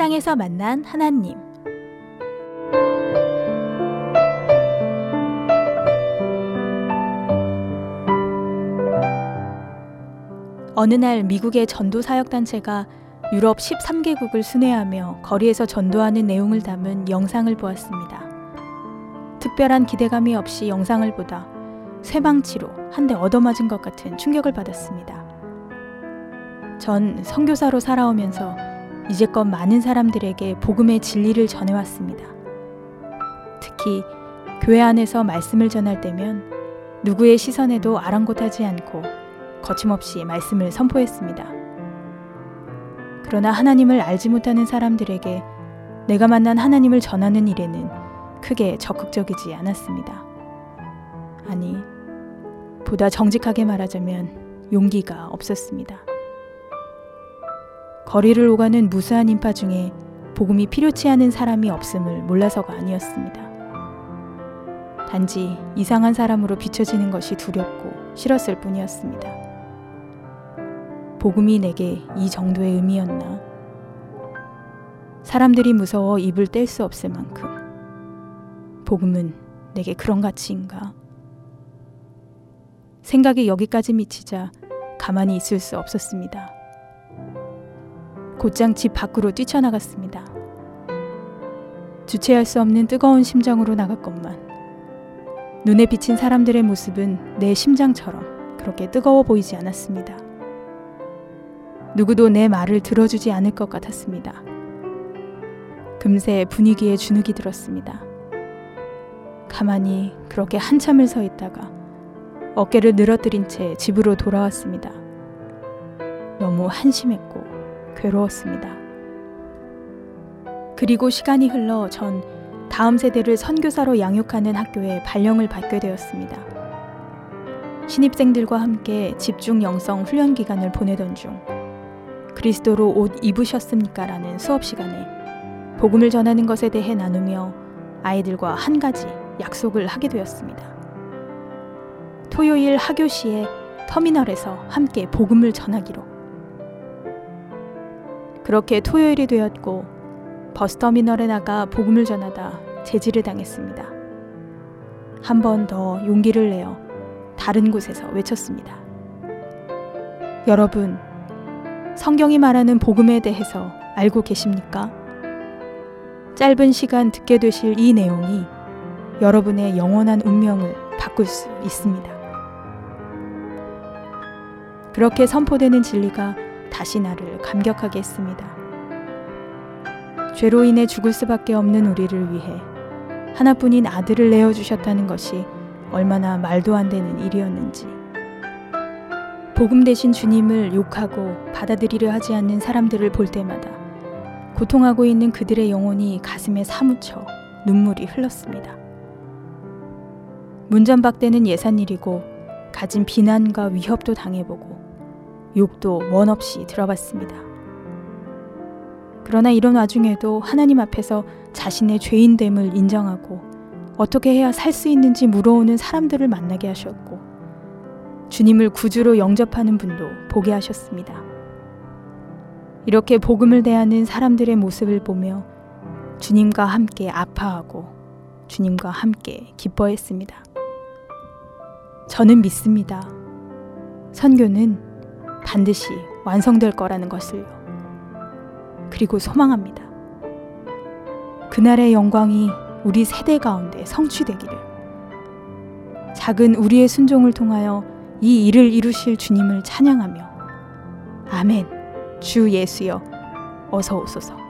일상에서 만난 하나님. 어느 날 미국의 전도 사역 단체가 유럽 13개국을 순회하며 거리에서 전도하는 내용을 담은 영상을 보았습니다. 특별한 기대감이 없이 영상을 보다 쇠방치로 한 대 얻어맞은 것 같은 충격을 받았습니다. 전 선교사로 살아오면서 이제껏 많은 사람들에게 복음의 진리를 전해왔습니다. 특히 교회 안에서 말씀을 전할 때면 누구의 시선에도 아랑곳하지 않고 거침없이 말씀을 선포했습니다. 그러나 하나님을 알지 못하는 사람들에게 내가 만난 하나님을 전하는 일에는 크게 적극적이지 않았습니다. 아니, 보다 정직하게 말하자면 용기가 없었습니다. 거리를 오가는 무수한 인파 중에 복음이 필요치 않은 사람이 없음을 몰라서가 아니었습니다. 단지 이상한 사람으로 비춰지는 것이 두렵고 싫었을 뿐이었습니다. 복음이 내게 이 정도의 의미였나? 사람들이 무서워 입을 뗄 수 없을 만큼 복음은 내게 그런 가치인가? 생각이 여기까지 미치자 가만히 있을 수 없었습니다. 곧장 집 밖으로 뛰쳐나갔습니다. 주체할 수 없는 뜨거운 심정으로 나갔건만 눈에 비친 사람들의 모습은 내 심장처럼 그렇게 뜨거워 보이지 않았습니다. 누구도 내 말을 들어주지 않을 것 같았습니다. 금세 분위기에 주눅이 들었습니다. 가만히 그렇게 한참을 서 있다가 어깨를 늘어뜨린 채 집으로 돌아왔습니다. 너무 한심했고 괴로웠습니다. 그리고 시간이 흘러 전 다음 세대를 선교사로 양육하는 학교에 발령을 받게 되었습니다. 신입생들과 함께 집중 영성 훈련 기간을 보내던 중 그리스도로 옷 입으셨습니까? 라는 수업 시간에 복음을 전하는 것에 대해 나누며 아이들과 한 가지 약속을 하게 되었습니다. 토요일 하교 시에 터미널에서 함께 복음을 전하기로. 그렇게 토요일이 되었고 버스터미널에 나가 복음을 전하다 제지를 당했습니다. 한 번 더 용기를 내어 다른 곳에서 외쳤습니다. 여러분, 성경이 말하는 복음에 대해서 알고 계십니까? 짧은 시간 듣게 되실 이 내용이 여러분의 영원한 운명을 바꿀 수 있습니다. 그렇게 선포되는 진리가 다시 나를 감격하게 했습니다. 죄로 인해 죽을 수밖에 없는 우리를 위해 하나뿐인 아들을 내어주셨다는 것이 얼마나 말도 안 되는 일이었는지. 복음 대신 주님을 욕하고 받아들이려 하지 않는 사람들을 볼 때마다 고통하고 있는 그들의 영혼이 가슴에 사무쳐 눈물이 흘렀습니다. 문전박대는 예산 일이고 가진 비난과 위협도 당해보고 욕도 원 없이 들어봤습니다. 그러나 이런 와중에도 하나님 앞에서 자신의 죄인됨을 인정하고 어떻게 해야 살 수 있는지 물어오는 사람들을 만나게 하셨고 주님을 구주로 영접하는 분도 보게 하셨습니다. 이렇게 복음을 대하는 사람들의 모습을 보며 주님과 함께 아파하고 주님과 함께 기뻐했습니다. 저는 믿습니다. 선교는 반드시 완성될 거라는 것을요. 그리고 소망합니다. 그날의 영광이 우리 세대 가운데 성취되기를. 작은 우리의 순종을 통하여 이 일을 이루실 주님을 찬양하며 아멘. 주 예수여 어서 오소서.